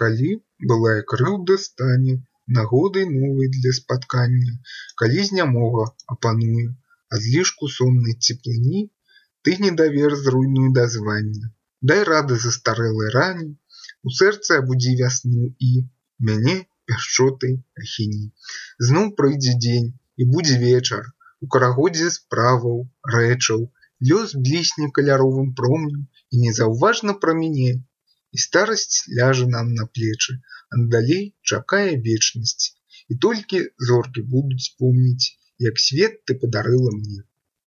Калі былая крыўда стане нагодай новай для спаткання, калі знямога апануе адлішку соннай цеплыні, ты недавер зруйнуй дазвання, дай рады застарэлай ране, у сэрцы абудзі вясну і мяне пяшчотай ахіні. Зноў прыйдзе дзень і будзе вечар, у карагодзе справаў, рэчаў, лёс блісне каляровым промнем і незаўважна праміне, і старасць ляжа нам на плечы, а далей чакае вечнасць, і толькі зоркі будуць помніць, як свет ты падарыла мне.